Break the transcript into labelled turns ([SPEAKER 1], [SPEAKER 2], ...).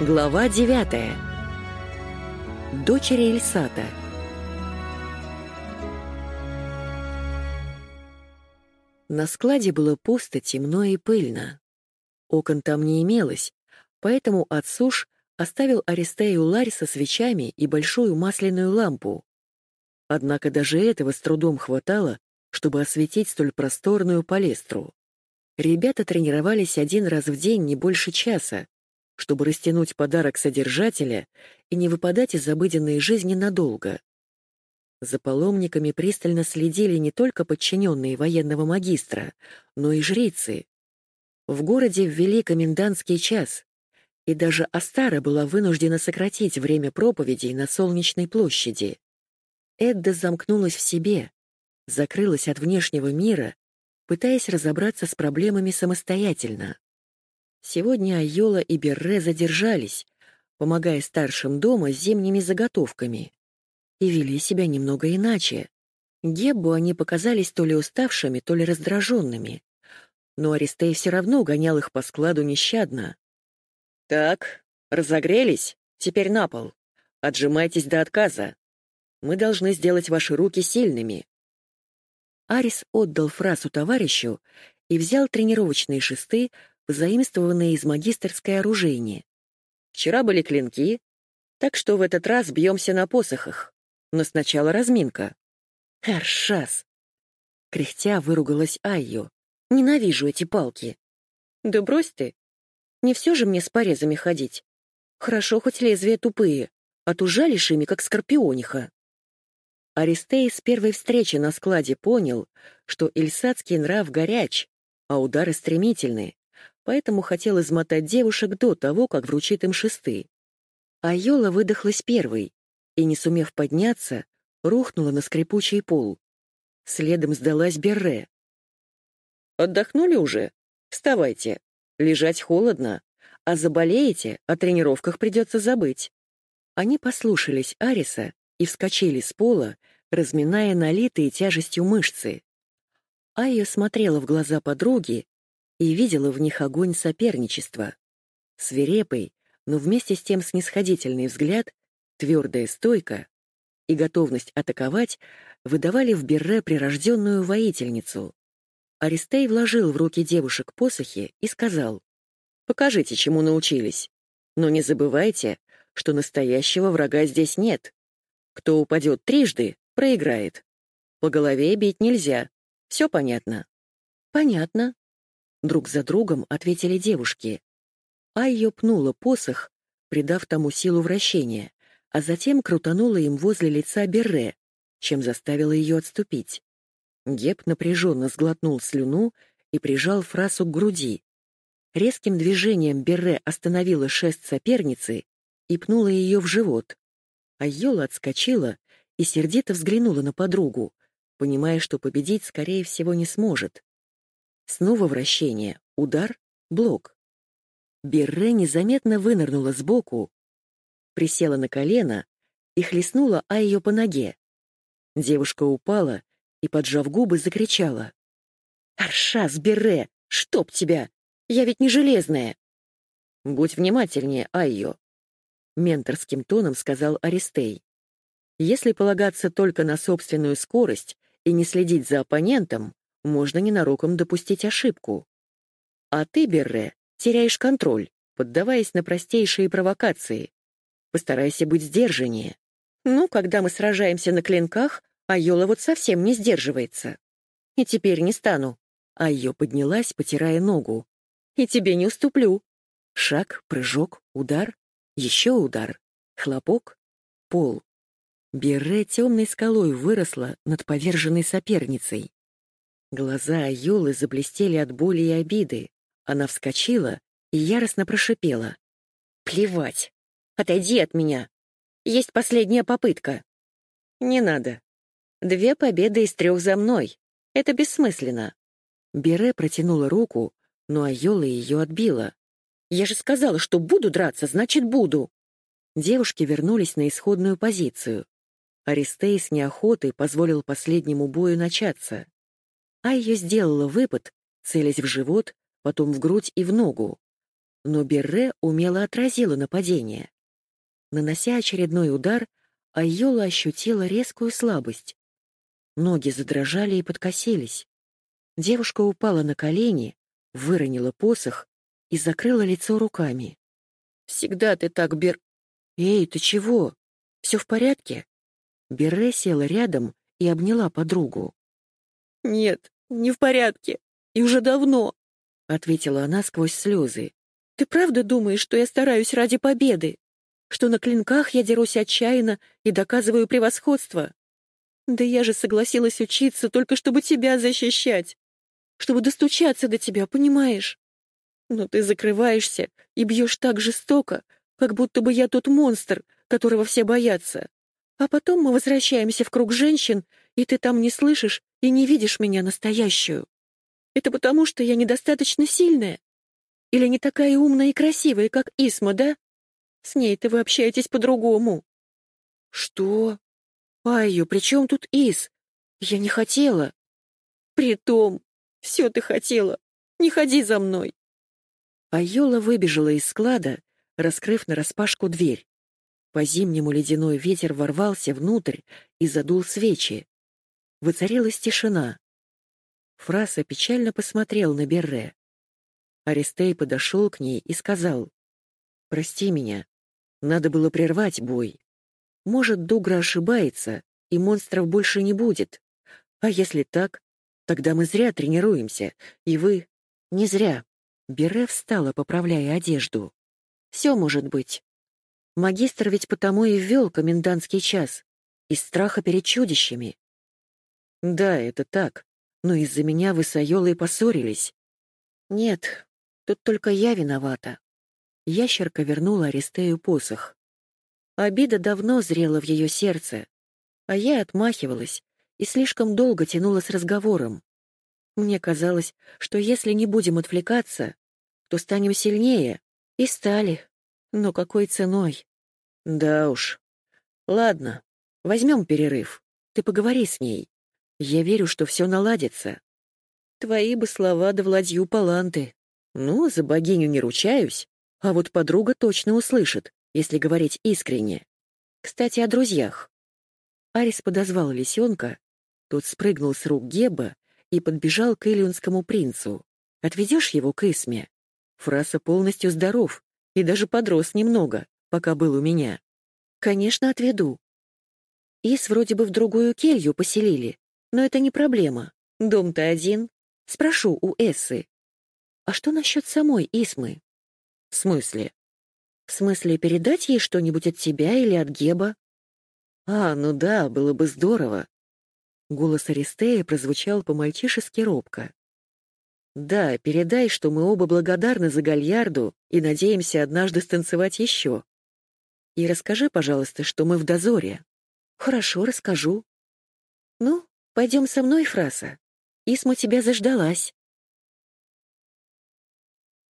[SPEAKER 1] Глава девятая. Дочери Эльсата. На складе было пусто, темно и пыльно. Окон там не имелось, поэтому отсуш оставил Аристею ларь со свечами и большую масляную лампу. Однако даже этого с трудом хватало, чтобы осветить столь просторную палестру. Ребята тренировались один раз в день не больше часа, чтобы растянуть подарок содержателя и не выпадать из обыденной жизни надолго. За паломниками пристально следили не только подчиненные военного магистра, но и жрицы. В городе ввели комендантский час, и даже Астара была вынуждена сократить время проповедей на Солнечной площади. Эдда замкнулась в себе, закрылась от внешнего мира, пытаясь разобраться с проблемами самостоятельно. Сегодня Айола и Берре задержались, помогая старшим дома с зимними заготовками. И вели себя немного иначе. Геббу они показались то ли уставшими, то ли раздраженными. Но Аристей все равно гонял их по складу нещадно. «Так, разогрелись? Теперь на пол. Отжимайтесь до отказа. Мы должны сделать ваши руки сильными». Арис отдал фразу товарищу и взял тренировочные шесты, позаимствованные из магистерской оружейни. Вчера были клинки, так что в этот раз бьемся на посохах. Но сначала разминка. Аршас! Кряхтя выругалась Айо. Ненавижу эти палки. Да брось ты. Не все же мне с порезами ходить. Хорошо, хоть лезвия тупые, а то жалишь ими, как скорпиониха. Аристей с первой встречи на складе понял, что ильсадский нрав горяч, а удары стремительные, поэтому хотел измотать девушек до того, как вручит им шесты. А Йола выдохлась первой и, не сумев подняться, рухнула на скрипучий пол. Следом сдалась Берре. «Отдохнули уже? Вставайте. Лежать холодно, а заболеете, о тренировках придется забыть». Они послушались Ариса и вскочили с пола, разминая налитые тяжестью мышцы. Айя смотрела в глаза подруги и видела в них огонь соперничества. Свирепый, но вместе с тем снисходительный взгляд, твердая стойка и готовность атаковать выдавали в Берре прирожденную воительницу. Аристей вложил в руки девушек посохи и сказал, «Покажите, чему научились. Но не забывайте, что настоящего врага здесь нет. Кто упадет трижды, проиграет. По голове бить нельзя. Все понятно?» «Понятно», Друг за другом ответили девушки. Айо пнула посох, придав тому силу вращения, а затем крутанула им возле лица Берре, чем заставила ее отступить. Геб напряженно сглотнул слюну и прижал фрасу к груди. Резким движением Берре остановила шест соперницы и пнула ее в живот. Айола отскочила и сердито взглянула на подругу, понимая, что победить, скорее всего, не сможет. Снова вращение, удар, блок. Берре незаметно вынырнула сбоку, присела на колено и хлестнула Айо по ноге. Девушка упала и, поджав губы, закричала. «Аршас, Берре, чтоб тебя! Я ведь не железная!» «Будь внимательнее, Айо», — менторским тоном сказал Аристей. «Если полагаться только на собственную скорость и не следить за оппонентом, можно ненароком допустить ошибку. А ты, Берре, теряешь контроль, поддаваясь на простейшие провокации. Постарайся быть сдержаннее. Ну, когда мы сражаемся на клинках, Айола вот совсем не сдерживается. И теперь не стану. Айо поднялась, потирая ногу. И тебе не уступлю. Шаг, прыжок, удар, еще удар, хлопок, пол. Берре темной скалой выросла над поверженной соперницей. Глаза Юлы заблестели от боли и обиды. Она вскочила и яростно прошипела. «Плевать! Отойди от меня! Есть последняя попытка!» «Не надо. Две победы из трех за мной. Это бессмысленно». Бере протянула руку, но Айола ее отбила. «Я же сказала, что буду драться, значит, буду!» Девушки вернулись на исходную позицию. Аристей с неохотой позволил последнему бою начаться. Айя сделала выпад, целясь в живот, потом в грудь и в ногу. но Берре умело отразила нападение. Нанося очередной удар, Айола ощутила резкую слабость. Ноги задрожали и подкосились. Девушка упала на колени, выронила посох и закрыла лицо руками. «Всегда ты так, Бер...» «Эй, ты чего? Все в порядке?» Берре села рядом и обняла подругу.
[SPEAKER 2] «Нет, не в порядке. И уже давно», — ответила она сквозь слезы. «Ты правда думаешь, что я стараюсь ради победы? Что на клинках я дерусь отчаянно и доказываю превосходство? Да я же согласилась учиться только чтобы тебя защищать, чтобы достучаться до тебя, понимаешь? Но ты закрываешься и бьешь так жестоко, как будто бы я тот монстр, которого все боятся. А потом мы возвращаемся в круг женщин, и ты там не слышишь и не видишь меня настоящую. Это потому, что я недостаточно сильная? Или не такая умная и красивая, как Исма, да? С ней-то вы общаетесь по-другому.
[SPEAKER 1] Что? Айю, при чем тут Ис? Я не хотела.
[SPEAKER 2] Притом, все ты хотела. Не ходи за мной.
[SPEAKER 1] Айола выбежала из склада, раскрыв нараспашку дверь. По-зимнему ледяной ветер ворвался внутрь и задул свечи. Воцарилась тишина. Фраса печально посмотрел на Берре. Аристей подошел к ней и сказал, «Прости меня, надо было прервать бой. Может, Дугра ошибается, и монстров больше не будет. А если так, тогда мы зря тренируемся, и вы... Не зря. Бере встала, поправляя одежду. Все может быть. Магистр ведь потому и ввел комендантский час. Из страха перед чудищами. Да, это так. Но из-за меня вы с Айолой поссорились. Нет, тут только я виновата. Ящерка вернула Аристею посох. Обида давно зрела в ее сердце, а я отмахивалась и слишком долго тянула с разговором. Мне казалось, что если не будем отвлекаться, то станем сильнее. И стали. Но какой ценой? Да уж. Ладно, возьмем перерыв. Ты поговори с ней. Я верю, что все наладится. Твои бы слова да владью паланты. Ну, за богиню не ручаюсь, а вот подруга точно услышит, если говорить искренне. Кстати, о друзьях. Арис подозвал лисенка, тот спрыгнул с рук Геба и подбежал к Элионскому принцу. «Отведешь его к Исме?» Фраса полностью здоров и даже подрос немного, пока был у меня. «Конечно, отведу». Ис вроде бы в другую келью поселили, но это не проблема. Дом-то один. Спрошу у Эссы. А что насчет самой Исмы? В смысле? В смысле, передать ей что-нибудь от тебя или от Геба? А, ну да, было бы здорово. Голос Аристея прозвучал по-мальчишески робко. Да, передай, что мы оба благодарны за Гальярду и надеемся однажды станцевать еще. И расскажи, пожалуйста, что мы в дозоре. Хорошо, расскажу. Ну, пойдем со мной, Фраса. Исма тебя заждалась.